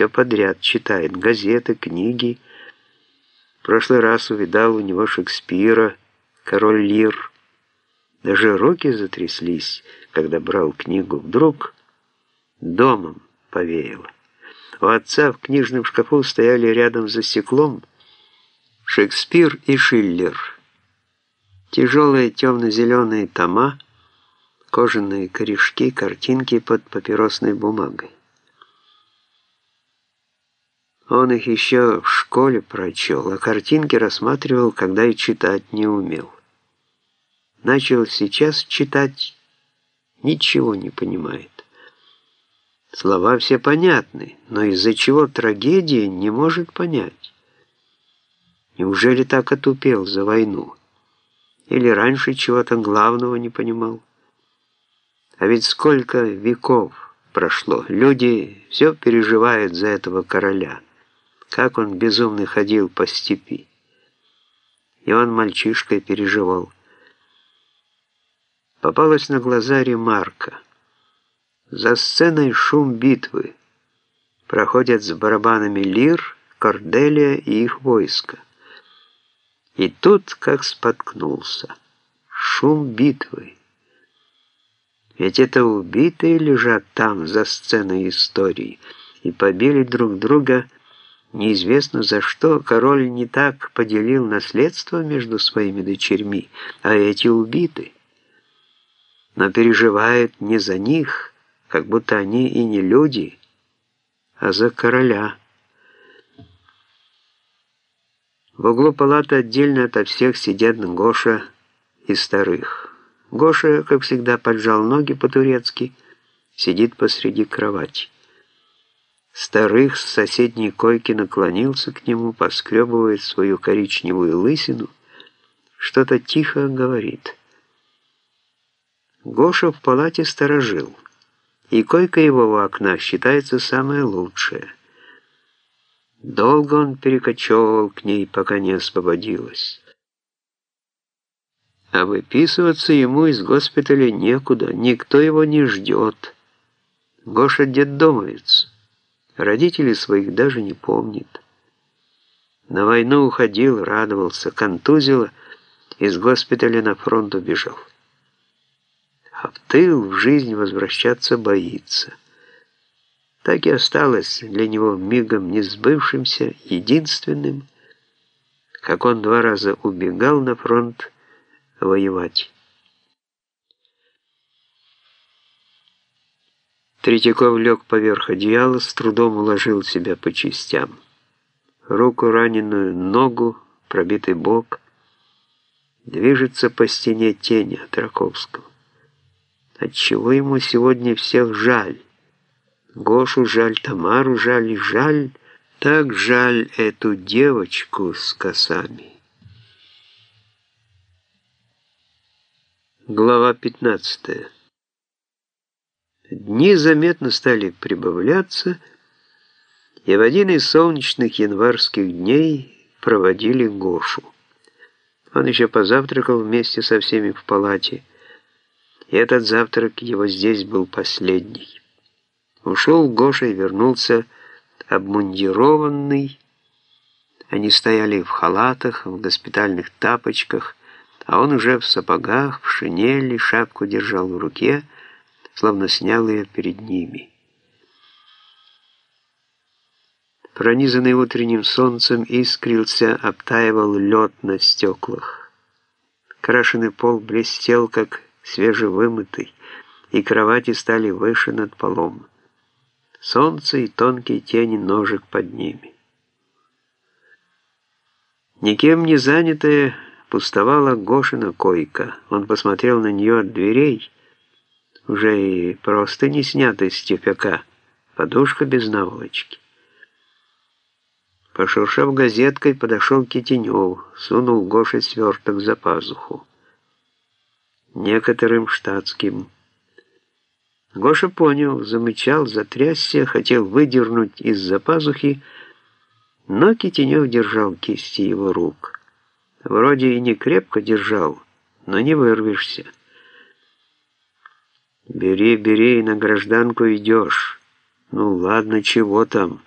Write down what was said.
все подряд читает, газеты, книги. В прошлый раз увидал у него Шекспира, король Лир. Даже руки затряслись, когда брал книгу. Вдруг домом повеяло. У отца в книжном шкафу стояли рядом за стеклом Шекспир и Шиллер. Тяжелые темно-зеленые тома, кожаные корешки, картинки под папиросной бумагой. Он их еще в школе прочел, а картинки рассматривал, когда и читать не умел. Начал сейчас читать, ничего не понимает. Слова все понятны, но из-за чего трагедия не может понять. Неужели так отупел за войну? Или раньше чего-то главного не понимал? А ведь сколько веков прошло, люди все переживают за этого короля. Как он безумно ходил по степи. И он мальчишкой переживал. Попалась на глаза ремарка. За сценой шум битвы. Проходят с барабанами Лир, Корделия и их войско. И тут как споткнулся. Шум битвы. Ведь это убитые лежат там, за сценой истории, и побили друг друга неизвестно за что. Король не так поделил наследство между своими дочерьми, а эти убиты. Но переживает не за них, как будто они и не люди, а за короля. В углу палаты отдельно ото всех сидят Гоша и старых. Гоша, как всегда, поджал ноги по-турецки, сидит посреди кровати. Старых с соседней койки наклонился к нему, поскребывает свою коричневую лысину, что-то тихо говорит. Гоша в палате сторожил и койка его у окна считается самая лучшая. Долго он перекочевывал к ней, пока не освободилась. А выписываться ему из госпиталя некуда, никто его не ждет. Гоша детдомовец, родителей своих даже не помнит. На войну уходил, радовался, контузило, из госпиталя на фронт убежал а в тыл в жизнь возвращаться боится. Так и осталось для него мигом несбывшимся, единственным, как он два раза убегал на фронт воевать. Третьяков лег поверх одеяла, с трудом уложил себя по частям. Руку раненую, ногу, пробитый бок. Движется по стене тень от Раковского. Отчего ему сегодня всех жаль? Гошу жаль, Тамару жаль, жаль, так жаль эту девочку с косами. Глава 15. Дни заметно стали прибавляться, и в один из солнечных январских дней проводили Гошу. Он еще позавтракал вместе со всеми в палате, и этот завтрак его здесь был последний. Ушел Гоша и вернулся обмундированный. Они стояли в халатах, в госпитальных тапочках, а он уже в сапогах, в шинели, шапку держал в руке, словно снял ее перед ними. Пронизанный утренним солнцем искрился, обтаивал лед на стеклах. Крашеный пол блестел, как свежевымытый, и кровати стали выше над полом. Солнце и тонкие тени ножек под ними. Никем не занятая пустовала Гошина койка. Он посмотрел на нее от дверей, уже и просто не снятая с тюфяка, подушка без наволочки. Пошуршав газеткой, подошел Китенев, сунул Гоше сверток за пазуху некоторым штатским. Гоша понял, замычал, затрясся, хотел выдернуть из-за пазухи, но Китенев держал кисти его рук. Вроде и не крепко держал, но не вырвешься. «Бери, бери, на гражданку идешь. Ну ладно, чего там?»